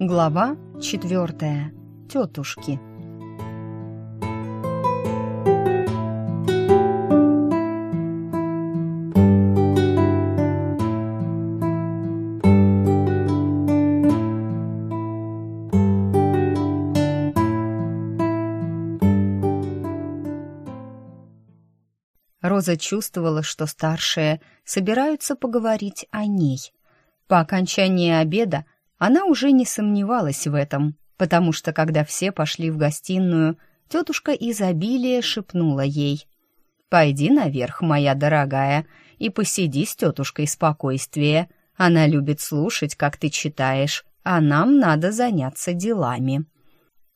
Глава четвертая. Тетушки. Роза чувствовала, что старшие собираются поговорить о ней. По окончании обеда она уже не сомневалась в этом, потому что, когда все пошли в гостиную, тетушка изобилия шепнула ей. «Пойди наверх, моя дорогая, и посиди с тетушкой спокойствие. Она любит слушать, как ты читаешь, а нам надо заняться делами».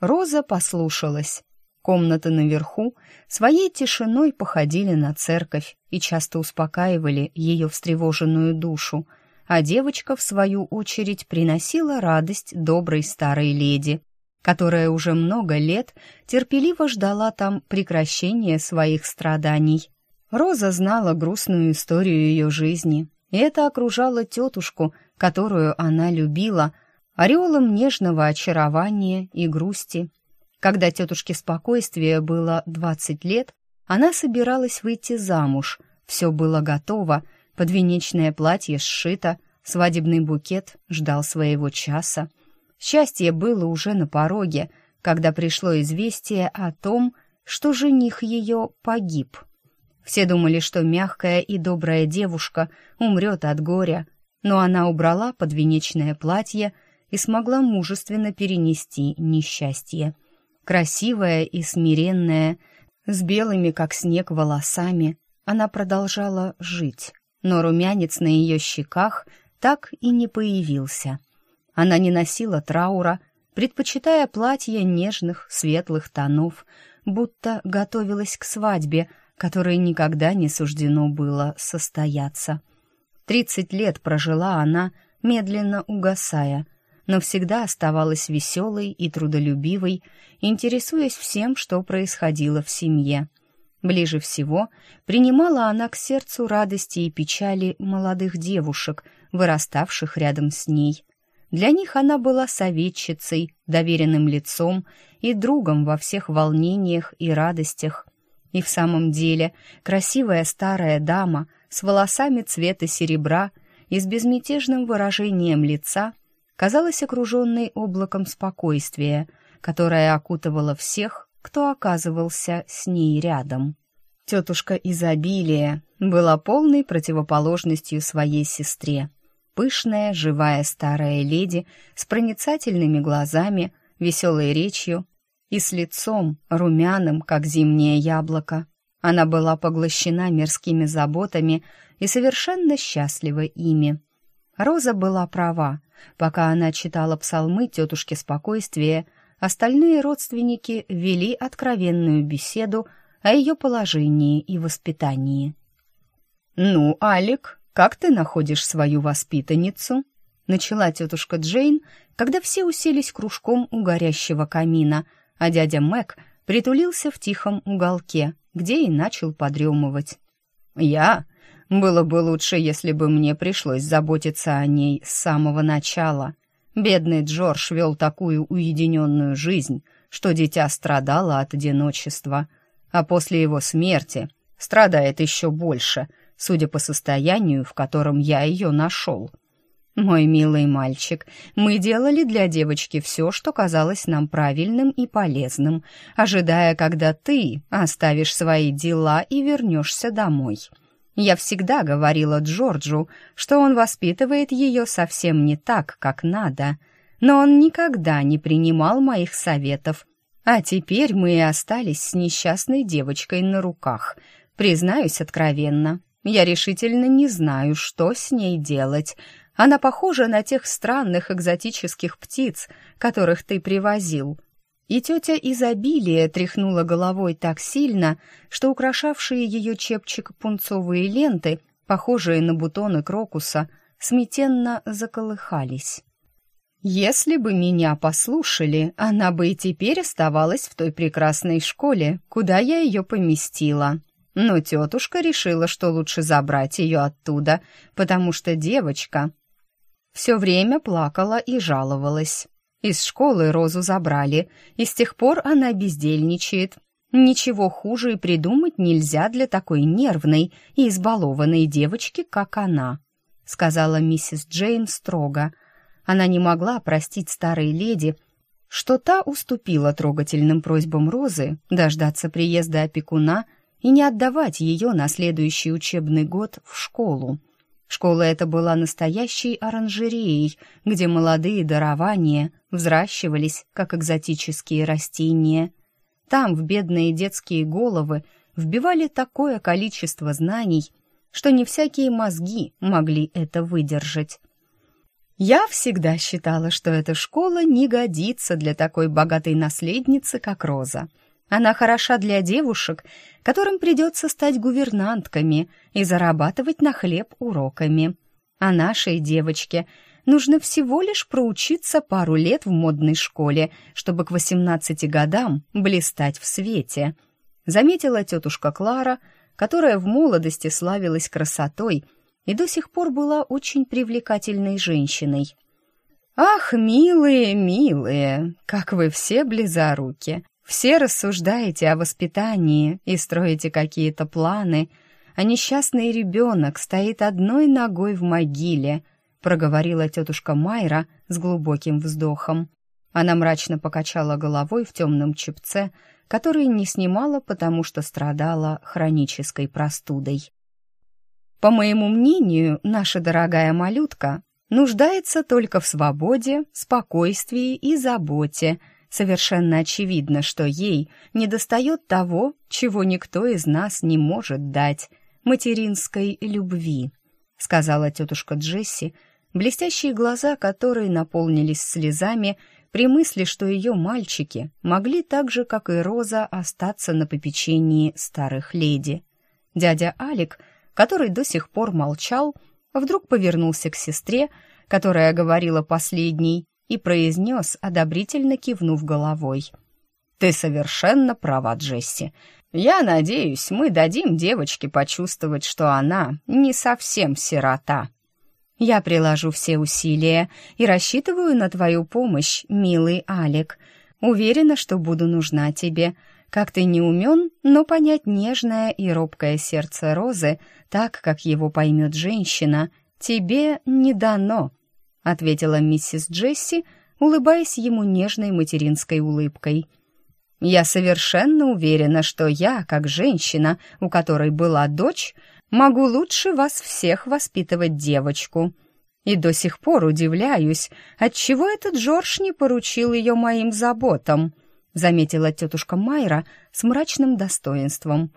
Роза послушалась. Комнаты наверху своей тишиной походили на церковь и часто успокаивали ее встревоженную душу, а девочка, в свою очередь, приносила радость доброй старой леди, которая уже много лет терпеливо ждала там прекращения своих страданий. Роза знала грустную историю ее жизни, и это окружало тетушку, которую она любила, ореолом нежного очарования и грусти, когда тетушке спокойствия было двадцать лет, она собиралась выйти замуж. Все было готово, подвенечное платье сшито, свадебный букет ждал своего часа. Счастье было уже на пороге, когда пришло известие о том, что жених ее погиб. Все думали, что мягкая и добрая девушка умрет от горя, но она убрала подвенечное платье и смогла мужественно перенести несчастье красивая и смиренная, с белыми, как снег, волосами, она продолжала жить, но румянец на ее щеках так и не появился. Она не носила траура, предпочитая платье нежных, светлых тонов, будто готовилась к свадьбе, которой никогда не суждено было состояться. Тридцать лет прожила она, медленно угасая — но всегда оставалась веселой и трудолюбивой, интересуясь всем, что происходило в семье. Ближе всего принимала она к сердцу радости и печали молодых девушек, выраставших рядом с ней. Для них она была советчицей, доверенным лицом и другом во всех волнениях и радостях. И в самом деле красивая старая дама с волосами цвета серебра и с безмятежным выражением лица казалась окруженной облаком спокойствия, которое окутывало всех, кто оказывался с ней рядом. Тетушка изобилия была полной противоположностью своей сестре. Пышная, живая старая леди с проницательными глазами, веселой речью и с лицом, румяным, как зимнее яблоко. Она была поглощена мирскими заботами и совершенно счастлива ими. Роза была права. Пока она читала псалмы тетушки спокойствия, остальные родственники вели откровенную беседу о ее положении и воспитании. «Ну, Алик, как ты находишь свою воспитанницу?» начала тетушка Джейн, когда все уселись кружком у горящего камина, а дядя Мэг притулился в тихом уголке, где и начал подремывать. «Я было бы лучше, если бы мне пришлось заботиться о ней с самого начала. Бедный Джордж вел такую уединенную жизнь, что дитя страдало от одиночества, а после его смерти страдает еще больше, судя по состоянию, в котором я ее нашел. Мой милый мальчик, мы делали для девочки все, что казалось нам правильным и полезным, ожидая, когда ты оставишь свои дела и вернешься домой. Я всегда говорила Джорджу, что он воспитывает ее совсем не так, как надо, но он никогда не принимал моих советов. А теперь мы и остались с несчастной девочкой на руках. Признаюсь откровенно, я решительно не знаю, что с ней делать. Она похожа на тех странных экзотических птиц, которых ты привозил и тетя изобилия тряхнула головой так сильно, что украшавшие ее чепчик пунцовые ленты, похожие на бутоны крокуса, смятенно заколыхались. «Если бы меня послушали, она бы и теперь оставалась в той прекрасной школе, куда я ее поместила. Но тетушка решила, что лучше забрать ее оттуда, потому что девочка все время плакала и жаловалась. Из школы Розу забрали, и с тех пор она бездельничает. Ничего хуже и придумать нельзя для такой нервной и избалованной девочки, как она», — сказала миссис Джейн строго. Она не могла простить старой леди, что та уступила трогательным просьбам Розы дождаться приезда опекуна и не отдавать ее на следующий учебный год в школу. Школа эта была настоящей оранжереей, где молодые дарования взращивались, как экзотические растения. Там в бедные детские головы вбивали такое количество знаний, что не всякие мозги могли это выдержать. Я всегда считала, что эта школа не годится для такой богатой наследницы, как Роза. Она хороша для девушек, которым придется стать гувернантками и зарабатывать на хлеб уроками. А нашей девочке нужно всего лишь проучиться пару лет в модной школе, чтобы к 18 годам блистать в свете. Заметила тетушка Клара, которая в молодости славилась красотой – и до сих пор была очень привлекательной женщиной. «Ах, милые, милые, как вы все близоруки! Все рассуждаете о воспитании и строите какие-то планы, а несчастный ребенок стоит одной ногой в могиле», проговорила тетушка Майра с глубоким вздохом. Она мрачно покачала головой в темном чепце, который не снимала, потому что страдала хронической простудой. По моему мнению, наша дорогая малютка нуждается только в свободе, спокойствии и заботе. Совершенно очевидно, что ей недостает того, чего никто из нас не может дать — материнской любви, сказала тетушка Джесси, блестящие глаза которой наполнились слезами при мысли, что ее мальчики могли так же, как и Роза, остаться на попечении старых леди. Дядя Алик — который до сих пор молчал, вдруг повернулся к сестре, которая говорила последней, и произнес, одобрительно кивнув головой. «Ты совершенно права, Джесси. Я надеюсь, мы дадим девочке почувствовать, что она не совсем сирота». «Я приложу все усилия и рассчитываю на твою помощь, милый Алик. Уверена, что буду нужна тебе. Как ты не умен, но понять нежное и робкое сердце Розы так, как его поймет женщина, тебе не дано», — ответила миссис Джесси, улыбаясь ему нежной материнской улыбкой. «Я совершенно уверена, что я, как женщина, у которой была дочь, могу лучше вас всех воспитывать девочку. И до сих пор удивляюсь, отчего этот Джордж не поручил ее моим заботам», — заметила тетушка Майра с мрачным достоинством.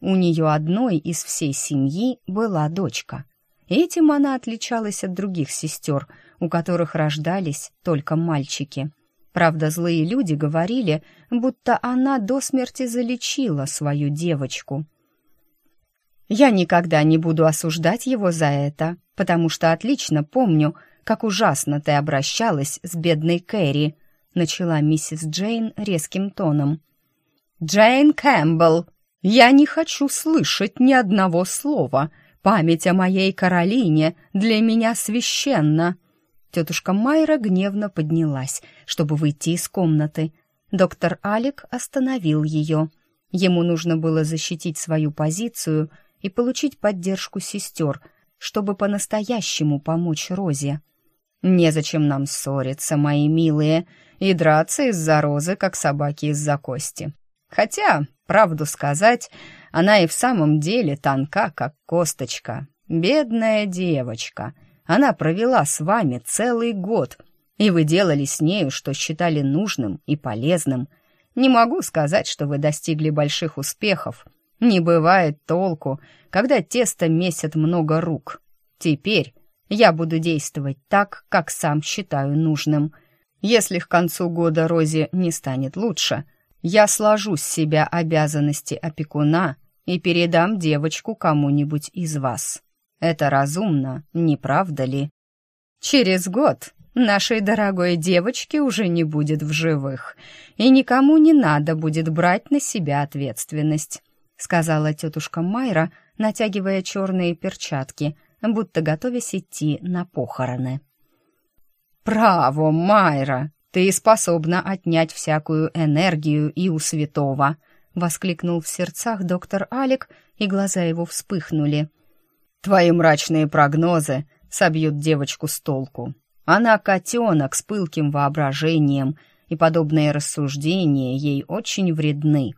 У нее одной из всей семьи была дочка. Этим она отличалась от других сестер, у которых рождались только мальчики. Правда, злые люди говорили, будто она до смерти залечила свою девочку. «Я никогда не буду осуждать его за это, потому что отлично помню, как ужасно ты обращалась с бедной Кэрри», начала миссис Джейн резким тоном. «Джейн Кэмпбелл!» Я не хочу слышать ни одного слова. Память о моей Каролине для меня священна. Тетушка Майра гневно поднялась, чтобы выйти из комнаты. Доктор Алик остановил ее. Ему нужно было защитить свою позицию и получить поддержку сестер, чтобы по-настоящему помочь Розе. «Незачем нам ссориться, мои милые, и драться из-за розы, как собаки из-за кости. Хотя, правду сказать, она и в самом деле тонка, как косточка. Бедная девочка. Она провела с вами целый год, и вы делали с нею, что считали нужным и полезным. Не могу сказать, что вы достигли больших успехов. Не бывает толку, когда тесто месят много рук. Теперь я буду действовать так, как сам считаю нужным. Если к концу года Розе не станет лучше, я сложу с себя обязанности опекуна и передам девочку кому-нибудь из вас. Это разумно, не правда ли? Через год нашей дорогой девочки уже не будет в живых, и никому не надо будет брать на себя ответственность», сказала тетушка Майра, натягивая черные перчатки, будто готовясь идти на похороны. «Право, Майра! Ты способна отнять всякую энергию и у святого!» — воскликнул в сердцах доктор Алик, и глаза его вспыхнули. «Твои мрачные прогнозы собьют девочку с толку. Она котенок с пылким воображением, и подобные рассуждения ей очень вредны.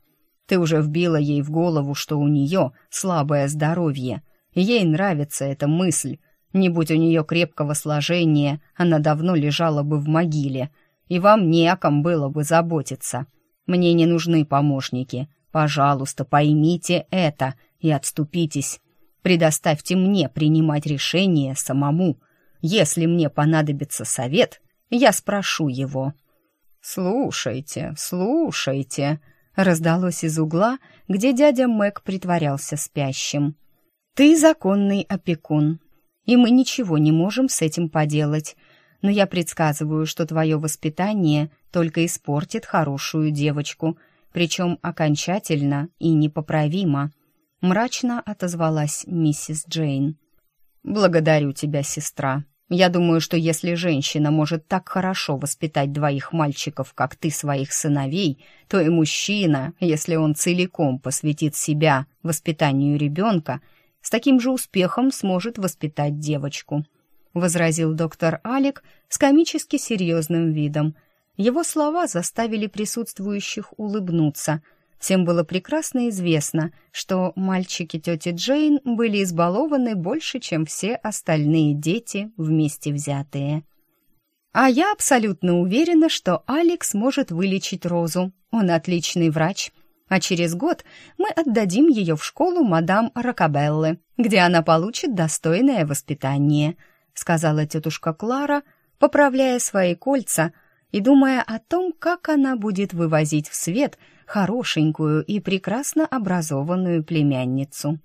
Ты уже вбила ей в голову, что у нее слабое здоровье. Ей нравится эта мысль. Не будь у нее крепкого сложения, она давно лежала бы в могиле, и вам не о ком было бы заботиться. Мне не нужны помощники. Пожалуйста, поймите это и отступитесь. Предоставьте мне принимать решение самому. Если мне понадобится совет, я спрошу его». «Слушайте, слушайте», раздалось из угла, где дядя Мэг притворялся спящим. «Ты законный опекун, и мы ничего не можем с этим поделать, но я предсказываю, что твое воспитание только испортит хорошую девочку, причем окончательно и непоправимо», — мрачно отозвалась миссис Джейн. «Благодарю тебя, сестра», я думаю, что если женщина может так хорошо воспитать двоих мальчиков, как ты своих сыновей, то и мужчина, если он целиком посвятит себя воспитанию ребенка, с таким же успехом сможет воспитать девочку», — возразил доктор Алик с комически серьезным видом. Его слова заставили присутствующих улыбнуться — Всем было прекрасно известно, что мальчики тети Джейн были избалованы больше, чем все остальные дети вместе взятые. А я абсолютно уверена, что Алекс может вылечить Розу. Он отличный врач. А через год мы отдадим ее в школу мадам Рокабеллы, где она получит достойное воспитание», — сказала тетушка Клара, поправляя свои кольца и думая о том, как она будет вывозить в свет — хорошенькую и прекрасно образованную племянницу.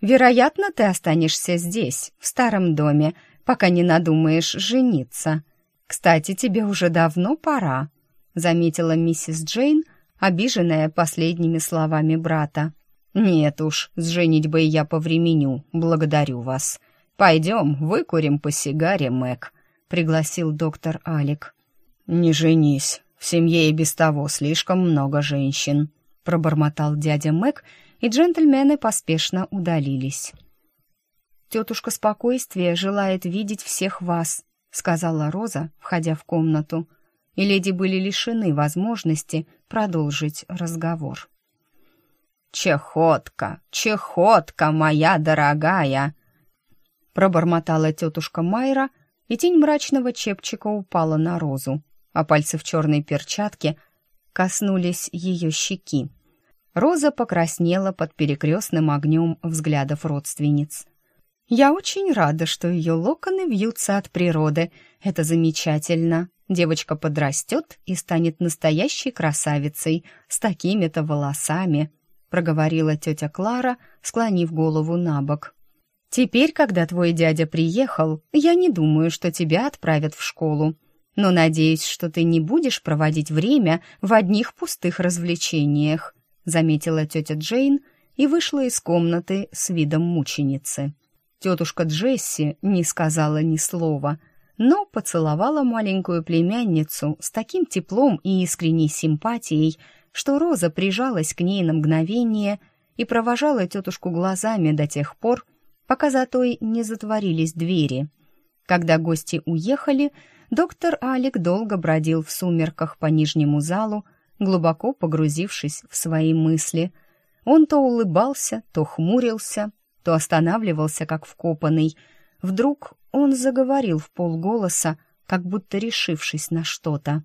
«Вероятно, ты останешься здесь, в старом доме, пока не надумаешь жениться. Кстати, тебе уже давно пора», — заметила миссис Джейн, обиженная последними словами брата. «Нет уж, с женитьбой я повременю, благодарю вас. Пойдем, выкурим по сигаре, Мэг», — пригласил доктор Алик. «Не женись, в семье и без того слишком много женщин», — пробормотал дядя Мэг, и джентльмены поспешно удалились. «Тетушка спокойствия желает видеть всех вас», — сказала Роза, входя в комнату, и леди были лишены возможности продолжить разговор. «Чехотка, чехотка моя дорогая!» Пробормотала тетушка Майра, и тень мрачного чепчика упала на Розу а пальцы в черной перчатке коснулись ее щеки. Роза покраснела под перекрестным огнем взглядов родственниц. «Я очень рада, что ее локоны вьются от природы. Это замечательно. Девочка подрастет и станет настоящей красавицей с такими-то волосами», проговорила тетя Клара, склонив голову на бок. «Теперь, когда твой дядя приехал, я не думаю, что тебя отправят в школу но надеюсь, что ты не будешь проводить время в одних пустых развлечениях», заметила тетя Джейн и вышла из комнаты с видом мученицы. Тетушка Джесси не сказала ни слова, но поцеловала маленькую племянницу с таким теплом и искренней симпатией, что Роза прижалась к ней на мгновение и провожала тетушку глазами до тех пор, пока за той не затворились двери. Когда гости уехали, доктор Алик долго бродил в сумерках по нижнему залу, глубоко погрузившись в свои мысли. Он то улыбался, то хмурился, то останавливался, как вкопанный. Вдруг он заговорил в полголоса, как будто решившись на что-то.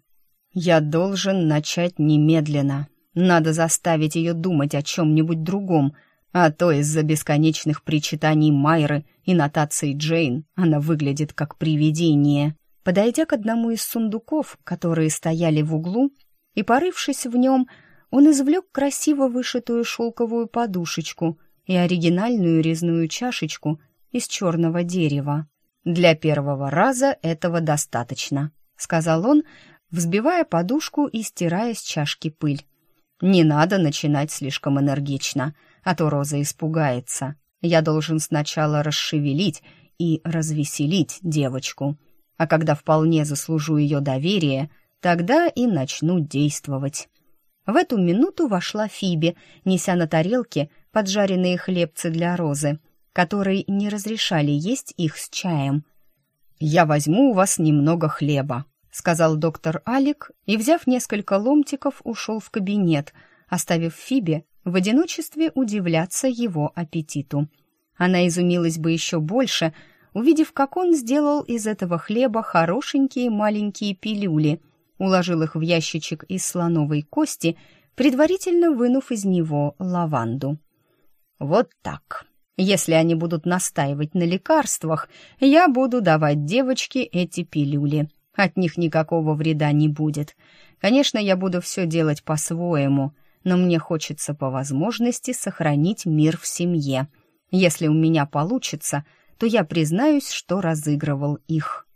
«Я должен начать немедленно. Надо заставить ее думать о чем-нибудь другом, а то из-за бесконечных причитаний Майры и нотаций Джейн она выглядит как привидение». Подойдя к одному из сундуков, которые стояли в углу, и порывшись в нем, он извлек красиво вышитую шелковую подушечку и оригинальную резную чашечку из черного дерева. «Для первого раза этого достаточно», — сказал он, взбивая подушку и стирая с чашки пыль. «Не надо начинать слишком энергично, а то Роза испугается. Я должен сначала расшевелить и развеселить девочку» а когда вполне заслужу ее доверие, тогда и начну действовать. В эту минуту вошла Фиби, неся на тарелке поджаренные хлебцы для Розы, которой не разрешали есть их с чаем. «Я возьму у вас немного хлеба», — сказал доктор Алик и, взяв несколько ломтиков, ушел в кабинет, оставив Фиби в одиночестве удивляться его аппетиту. Она изумилась бы еще больше, увидев, как он сделал из этого хлеба хорошенькие маленькие пилюли, уложил их в ящичек из слоновой кости, предварительно вынув из него лаванду. «Вот так. Если они будут настаивать на лекарствах, я буду давать девочке эти пилюли. От них никакого вреда не будет. Конечно, я буду все делать по-своему, но мне хочется по возможности сохранить мир в семье. Если у меня получится, то я признаюсь, что разыгрывал их».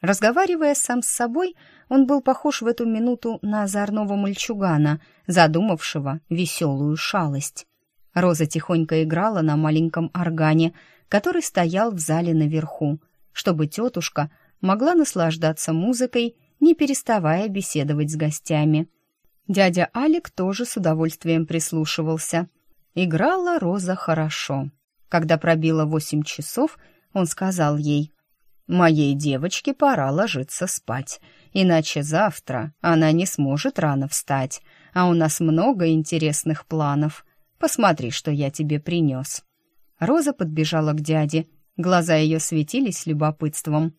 Разговаривая сам с собой, он был похож в эту минуту на озорного мальчугана, задумавшего веселую шалость. Роза тихонько играла на маленьком органе, который стоял в зале наверху, чтобы тетушка могла наслаждаться музыкой, не переставая беседовать с гостями. Дядя Алик тоже с удовольствием прислушивался. Играла Роза хорошо. Когда пробило восемь часов, он сказал ей, «Моей девочке пора ложиться спать, иначе завтра она не сможет рано встать, а у нас много интересных планов. Посмотри, что я тебе принес». Роза подбежала к дяде, глаза ее светились любопытством.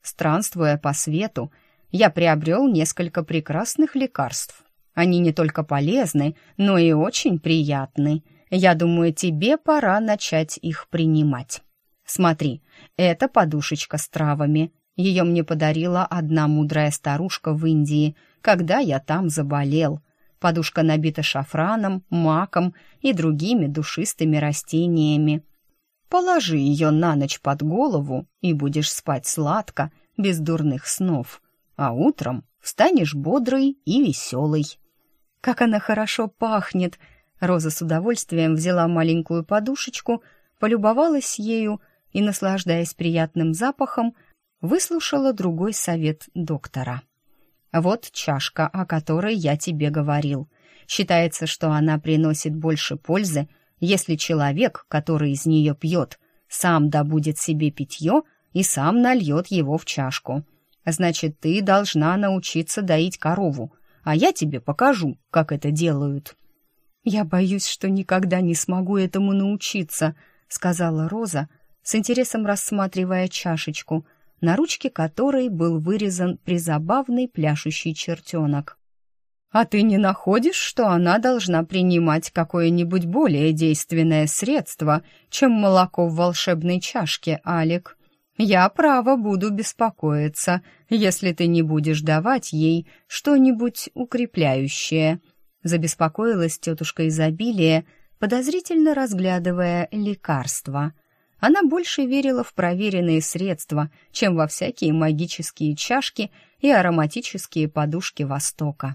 Странствуя по свету, я приобрел несколько прекрасных лекарств. Они не только полезны, но и очень приятны. Я думаю, тебе пора начать их принимать. Смотри, это подушечка с травами. Ее мне подарила одна мудрая старушка в Индии, когда я там заболел. Подушка набита шафраном, маком и другими душистыми растениями. Положи ее на ночь под голову, и будешь спать сладко, без дурных снов. А утром встанешь бодрый и веселый. Как она хорошо пахнет! Роза с удовольствием взяла маленькую подушечку, полюбовалась ею и, наслаждаясь приятным запахом, выслушала другой совет доктора. «Вот чашка, о которой я тебе говорил. Считается, что она приносит больше пользы, если человек, который из нее пьет, сам добудет себе питье и сам нальет его в чашку. Значит, ты должна научиться доить корову, а я тебе покажу, как это делают». «Я боюсь, что никогда не смогу этому научиться», — сказала Роза, — с интересом рассматривая чашечку, на ручке которой был вырезан призабавный пляшущий чертенок. «А ты не находишь, что она должна принимать какое-нибудь более действенное средство, чем молоко в волшебной чашке, Алик? Я, право, буду беспокоиться, если ты не будешь давать ей что-нибудь укрепляющее». Забеспокоилась тетушка изобилия, подозрительно разглядывая лекарства — она больше верила в проверенные средства, чем во всякие магические чашки и ароматические подушки Востока.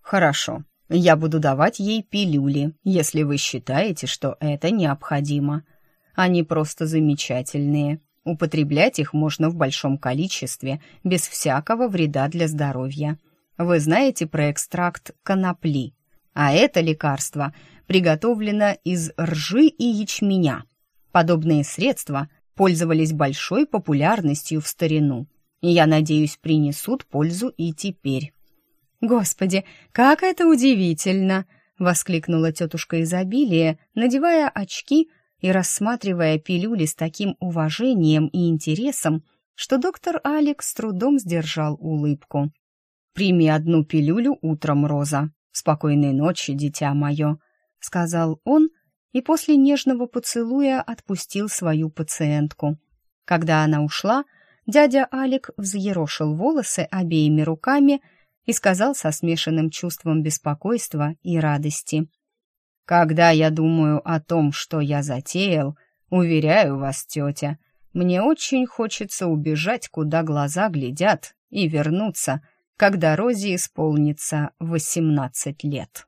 «Хорошо, я буду давать ей пилюли, если вы считаете, что это необходимо. Они просто замечательные. Употреблять их можно в большом количестве, без всякого вреда для здоровья. Вы знаете про экстракт конопли, а это лекарство приготовлено из ржи и ячменя» Подобные средства пользовались большой популярностью в старину, и, я надеюсь, принесут пользу и теперь. «Господи, как это удивительно!» — воскликнула тетушка изобилия, надевая очки и рассматривая пилюли с таким уважением и интересом, что доктор Алекс с трудом сдержал улыбку. «Прими одну пилюлю утром, Роза. Спокойной ночи, дитя мое», — сказал он, — и после нежного поцелуя отпустил свою пациентку. Когда она ушла, дядя Алик взъерошил волосы обеими руками и сказал со смешанным чувством беспокойства и радости. «Когда я думаю о том, что я затеял, уверяю вас, тетя, мне очень хочется убежать, куда глаза глядят, и вернуться, когда Розе исполнится восемнадцать лет».